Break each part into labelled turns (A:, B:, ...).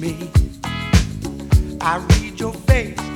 A: me. I read your face.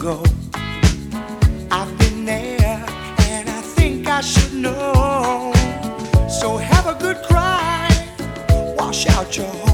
A: Go. I've been there and I think I should know. So have a good cry, wash out your heart.